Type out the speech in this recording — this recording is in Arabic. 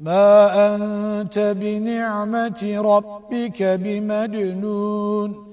ما أنت بنعمة ربك بمجنون.